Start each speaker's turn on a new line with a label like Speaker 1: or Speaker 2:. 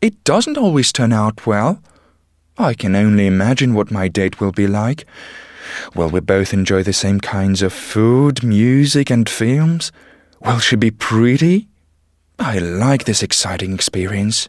Speaker 1: It doesn't always turn out well. I can only imagine what my date will be like. Will we both enjoy the same kinds of food, music, and films? Will she be pretty? I like this exciting experience.